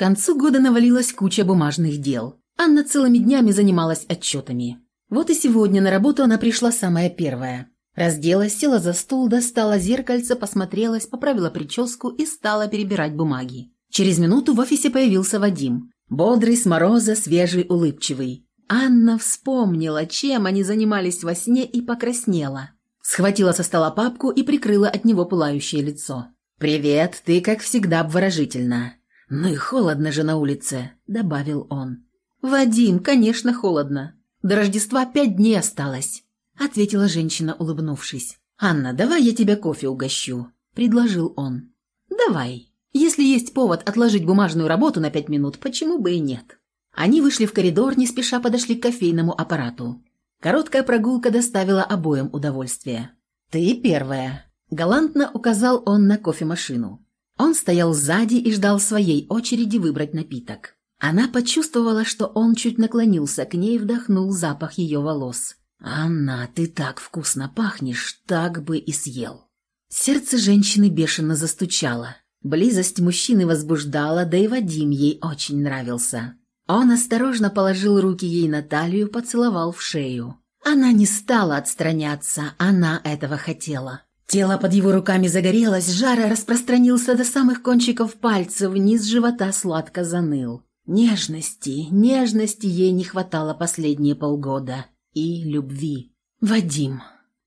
концу года навалилась куча бумажных дел. Анна целыми днями занималась отчетами. Вот и сегодня на работу она пришла самая первая. Разделась, села за стол, достала зеркальце, посмотрелась, поправила прическу и стала перебирать бумаги. Через минуту в офисе появился Вадим. Бодрый, с мороза, свежий, улыбчивый. Анна вспомнила, чем они занимались во сне и покраснела. Схватила со стола папку и прикрыла от него пылающее лицо. «Привет, ты, как всегда, обворожительна». «Ну и холодно же на улице», — добавил он. «Вадим, конечно, холодно. До Рождества пять дней осталось», — ответила женщина, улыбнувшись. «Анна, давай я тебя кофе угощу», — предложил он. «Давай. Если есть повод отложить бумажную работу на пять минут, почему бы и нет?» Они вышли в коридор, не спеша подошли к кофейному аппарату. Короткая прогулка доставила обоим удовольствие. «Ты первая», Галантно указал он на кофемашину. Он стоял сзади и ждал своей очереди выбрать напиток. Она почувствовала, что он чуть наклонился к ней и вдохнул запах ее волос. «Анна, ты так вкусно пахнешь, так бы и съел». Сердце женщины бешено застучало. Близость мужчины возбуждала, да и Вадим ей очень нравился. Он осторожно положил руки ей на талию, поцеловал в шею. Она не стала отстраняться, она этого хотела. Тело под его руками загорелось, жара распространился до самых кончиков пальцев, вниз живота сладко заныл. Нежности, нежности ей не хватало последние полгода. И любви. «Вадим,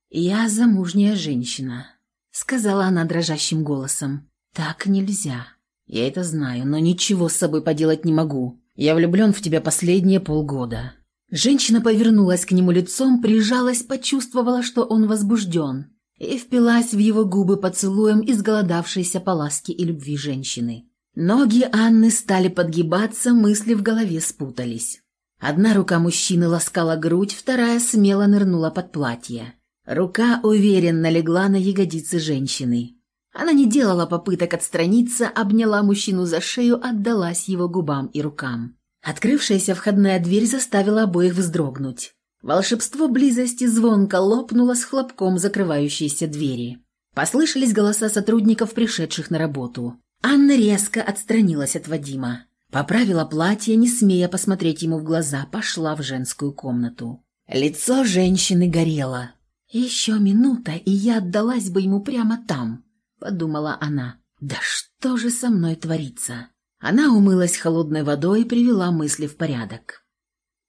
я замужняя женщина», — сказала она дрожащим голосом. «Так нельзя. Я это знаю, но ничего с собой поделать не могу. Я влюблен в тебя последние полгода». Женщина повернулась к нему лицом, прижалась, почувствовала, что он возбужден и впилась в его губы поцелуем изголодавшейся по ласке и любви женщины. Ноги Анны стали подгибаться, мысли в голове спутались. Одна рука мужчины ласкала грудь, вторая смело нырнула под платье. Рука уверенно легла на ягодицы женщины. Она не делала попыток отстраниться, обняла мужчину за шею, отдалась его губам и рукам. Открывшаяся входная дверь заставила обоих вздрогнуть. Волшебство близости звонко лопнуло с хлопком закрывающейся двери. Послышались голоса сотрудников, пришедших на работу. Анна резко отстранилась от Вадима. Поправила платье, не смея посмотреть ему в глаза, пошла в женскую комнату. Лицо женщины горело. «Еще минута, и я отдалась бы ему прямо там», — подумала она. «Да что же со мной творится?» Она умылась холодной водой и привела мысли в порядок.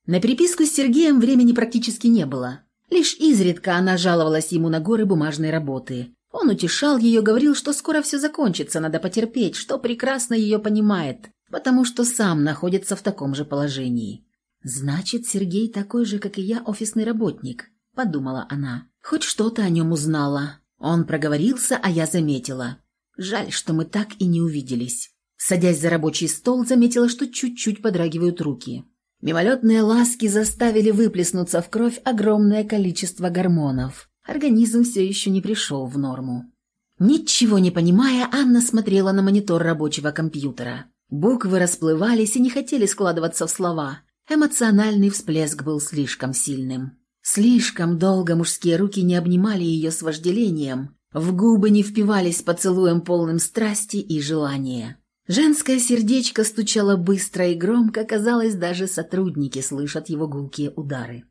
На переписку с Сергеем времени практически не было. Лишь изредка она жаловалась ему на горы бумажной работы. Он утешал ее, говорил, что скоро все закончится, надо потерпеть, что прекрасно ее понимает, потому что сам находится в таком же положении. «Значит, Сергей такой же, как и я, офисный работник», – подумала она. «Хоть что-то о нем узнала. Он проговорился, а я заметила. Жаль, что мы так и не увиделись». Садясь за рабочий стол, заметила, что чуть-чуть подрагивают руки. Мимолетные ласки заставили выплеснуться в кровь огромное количество гормонов. Организм все еще не пришел в норму. Ничего не понимая, Анна смотрела на монитор рабочего компьютера. Буквы расплывались и не хотели складываться в слова. Эмоциональный всплеск был слишком сильным. Слишком долго мужские руки не обнимали ее с вожделением, в губы не впивались поцелуем полным страсти и желания. Женское сердечко стучало быстро и громко, казалось, даже сотрудники слышат его гулкие удары.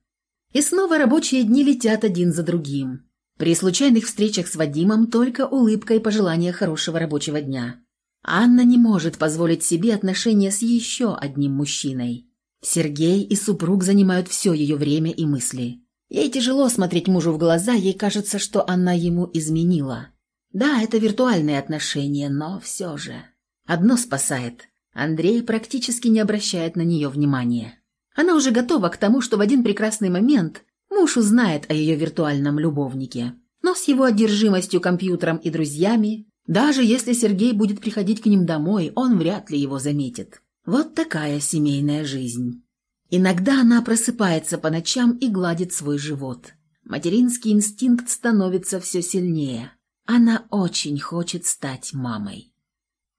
И снова рабочие дни летят один за другим. При случайных встречах с Вадимом только улыбка и пожелание хорошего рабочего дня. Анна не может позволить себе отношения с еще одним мужчиной. Сергей и супруг занимают все ее время и мысли. Ей тяжело смотреть мужу в глаза, ей кажется, что она ему изменила. Да, это виртуальные отношения, но все же... Одно спасает. Андрей практически не обращает на нее внимания. Она уже готова к тому, что в один прекрасный момент муж узнает о ее виртуальном любовнике. Но с его одержимостью компьютером и друзьями, даже если Сергей будет приходить к ним домой, он вряд ли его заметит. Вот такая семейная жизнь. Иногда она просыпается по ночам и гладит свой живот. Материнский инстинкт становится все сильнее. Она очень хочет стать мамой.